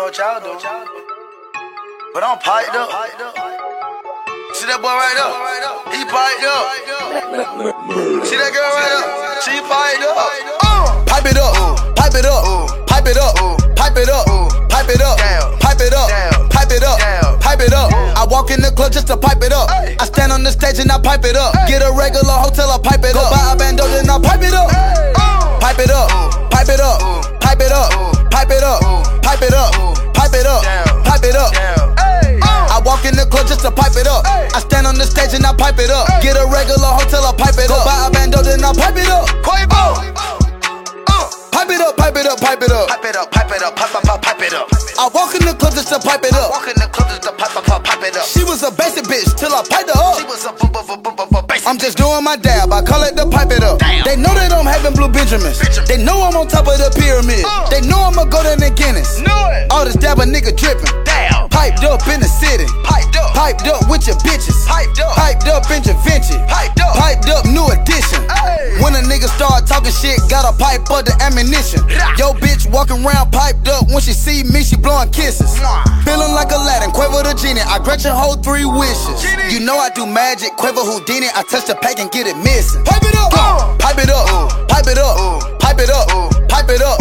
know what y'all do. But I'm piped up. See that boy right there? He piped up. See that girl right there? She piped up. Uh. Pipe it up, pipe it up, pipe it up, pipe it up, pipe it up, pipe it up, pipe it up, pipe it up. I walk in the club just to pipe it up. I stand on the stage and I pipe it up. Get a regular hotel, I pipe it up. Buy a bando, then I pipe it up. Just to pipe it up. I stand on the stage and I pipe it up. Get a regular hotel, I pipe it up. Go buy a bando, then I pipe it up. Quavo. Pipe it up, pipe it up, pipe it up. Pipe it up, pipe it up, pipe, pipe, pipe, it up. I walk in the club just to pipe it up. Walk in the club just to pipe, pipe, pipe, it up. She was a basic bitch till I piped her up. She was a bu- bu- bu- bu- bu- bu- basic. I'm just doing my dab, I call it the pipe it up. Damn. They know that I'm having blue Benjamins. Benjamin. They know I'm on top of the pyramid. Uh. They know I'ma go to the Guinness. Know it. All this dab a nigga dripping. Damn. Piped up in the city. Piped up. Piped up with your bitches. Piped up. Piped up in your Vinci. Piped up. Piped up, new edition. Hey. When a nigga start talking shit, gotta pipe up the ammunition. Yo, bitch walking around piped up. When she see me, she blowing kisses. Mwah. Feeling like Aladdin, Quavo the genie. I grant your whole three wishes. Genie. You know I do magic, Quavo Houdini. I touch the pack and get it missing. Pipe it up, Uh. pipe it up, pipe it up, pipe it up, pipe it up,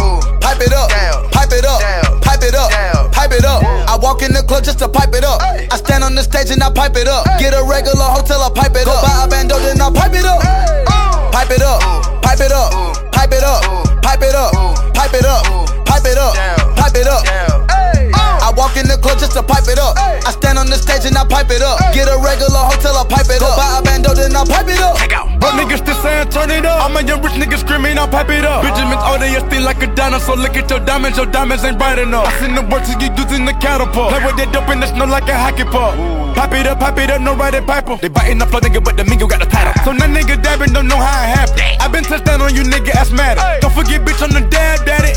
just to pipe it up. I stand on the stage and I pipe it up. Get a regular hotel, I pipe it up. Go buy a bando, then I pipe it up. Pipe it up, pipe it up, pipe it up, pipe it up, pipe it up, pipe it up, pipe it up. I walk in the club just to pipe it up. I stand on the stage and I pipe it up. Get a regular hotel, I pipe it up. Buy a bando, then I pipe it up. Bro, niggas saying turn it up. I'm a young rich nigga screaming, I'll pipe it up. Benjamin's all they still like a dinosaur. Look at your diamonds, your diamonds ain't bright enough. I seen the works you using the catapult. Play with that dope in the snow like a hockey puck. Pipe it up, pipe it up, no riding piper. They biting the flow, nigga, but the Migo got the title. So now nigga dabbing don't know how it happened. I been touched down on you, nigga, asthmatic. Don't forget, bitch, on the dab, daddy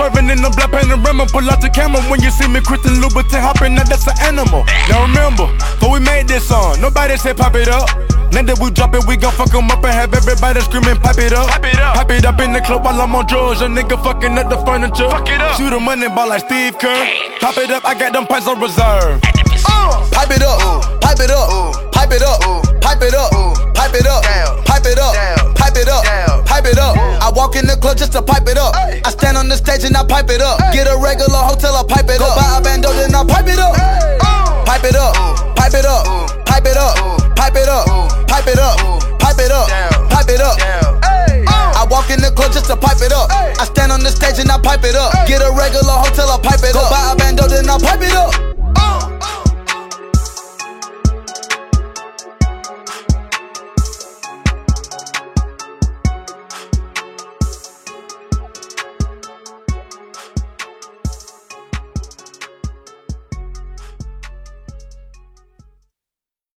swerving in the black Panamera. Pull out the camera when you see me, Christian Louboutin hopping, now that's an animal. Now remember, before we made this song, nobody said pop it up. Now that we drop it, we gon' fuck 'em up and have everybody screaming, pipe it up. Pipe it up. Pipe it up in the club while I'm on drugs. A nigga fucking up the furniture. Fuck it up. Shoot a money ball like Steve Kerr. Pop it up, I got them pints on reserve. Pipe it up, pipe it up, pipe it up, pipe it up, pipe it up, just to pipe it up. I stand on the stage and I pipe it up. Get a regular hotel, I pipe it up. Go buy a bando, then I pipe it up. Pipe it up, pipe it up, pipe it up, pipe it up, pipe it up, pipe it up, pipe it up. I walk in the club just to pipe it up. I stand on the stage and I pipe it up. Get a regular hotel, I pipe it up. Go buy a bando, then I pipe it up.